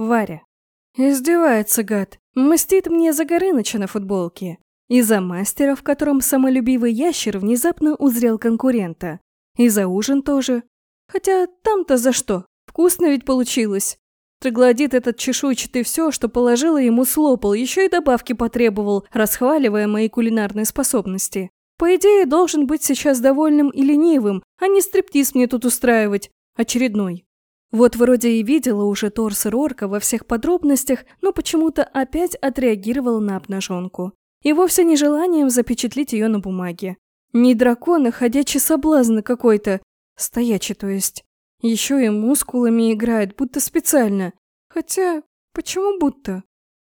Варя. Издевается, гад. Мстит мне за Горыныча на футболке. И за мастера, в котором самолюбивый ящер внезапно узрел конкурента. И за ужин тоже. Хотя там-то за что? Вкусно ведь получилось. Троглодит этот чешуйчатый все, что положила ему слопал, еще и добавки потребовал, расхваливая мои кулинарные способности. По идее, должен быть сейчас довольным и ленивым, а не стриптиз мне тут устраивать. Очередной. Вот вроде и видела уже торс Рорка во всех подробностях, но почему-то опять отреагировала на обнаженку. И вовсе не желанием запечатлить ее на бумаге. Не дракон, а ходячий соблазн какой-то. Стоячий, то есть. Еще и мускулами играет, будто специально. Хотя, почему будто?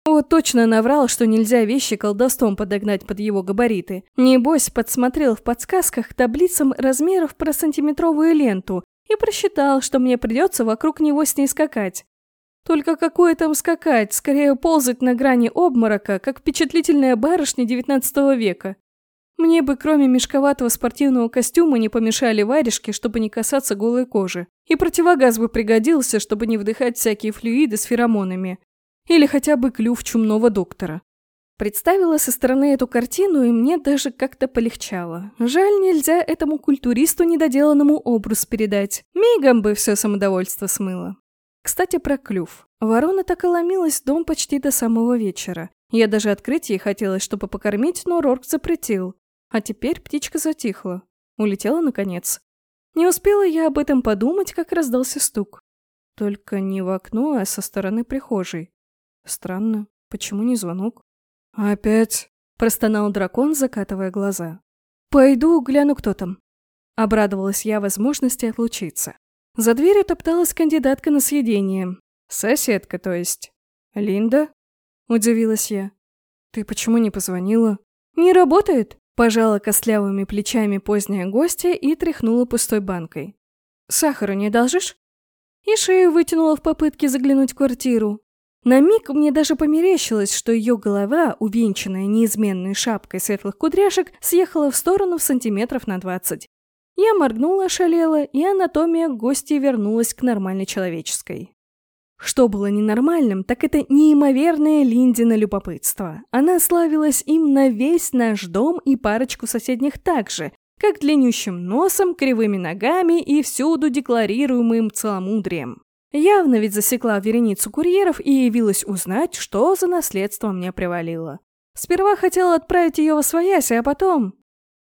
Вот точно наврал, что нельзя вещи колдостом подогнать под его габариты. Небось, подсмотрел в подсказках таблицам размеров про сантиметровую ленту и просчитал, что мне придется вокруг него с ней скакать. Только какое там скакать, скорее ползать на грани обморока, как впечатлительная барышня девятнадцатого века. Мне бы кроме мешковатого спортивного костюма не помешали варежки, чтобы не касаться голой кожи. И противогаз бы пригодился, чтобы не вдыхать всякие флюиды с феромонами. Или хотя бы клюв чумного доктора. Представила со стороны эту картину, и мне даже как-то полегчало. Жаль, нельзя этому культуристу недоделанному образ передать. Мигом бы все самодовольство смыло. Кстати, про клюв. Ворона так и ломилась в дом почти до самого вечера. Я даже открыть ей хотелось, чтобы покормить, но Рорк запретил. А теперь птичка затихла. Улетела, наконец. Не успела я об этом подумать, как раздался стук. Только не в окно, а со стороны прихожей. Странно, почему не звонок? «Опять?» – простонал дракон, закатывая глаза. «Пойду гляну, кто там». Обрадовалась я возможности отлучиться. За дверью топталась кандидатка на съедение. Соседка, то есть. «Линда?» – удивилась я. «Ты почему не позвонила?» «Не работает?» – пожала костлявыми плечами поздняя гостья и тряхнула пустой банкой. «Сахара не должишь?» И шею вытянула в попытке заглянуть в квартиру. На миг мне даже померещилось, что ее голова, увенчанная неизменной шапкой светлых кудряшек, съехала в сторону в сантиметров на двадцать. Я моргнула, шалела, и анатомия гостей вернулась к нормальной человеческой. Что было ненормальным, так это неимоверное Линдино любопытство. Она славилась им на весь наш дом и парочку соседних также, как длиннющим носом, кривыми ногами и всюду декларируемым целомудрием. Явно ведь засекла вереницу курьеров и явилась узнать, что за наследство мне привалило. Сперва хотела отправить ее во своясь, а потом...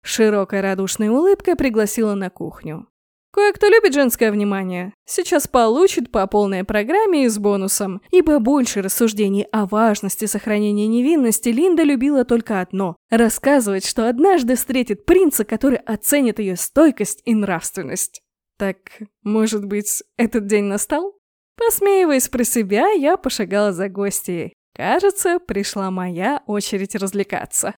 Широкой радушной улыбкой пригласила на кухню. Кое-кто любит женское внимание. Сейчас получит по полной программе и с бонусом, ибо больше рассуждений о важности сохранения невинности Линда любила только одно – рассказывать, что однажды встретит принца, который оценит ее стойкость и нравственность. Так, может быть, этот день настал? Посмеиваясь про себя, я пошагала за гостьей. Кажется, пришла моя очередь развлекаться.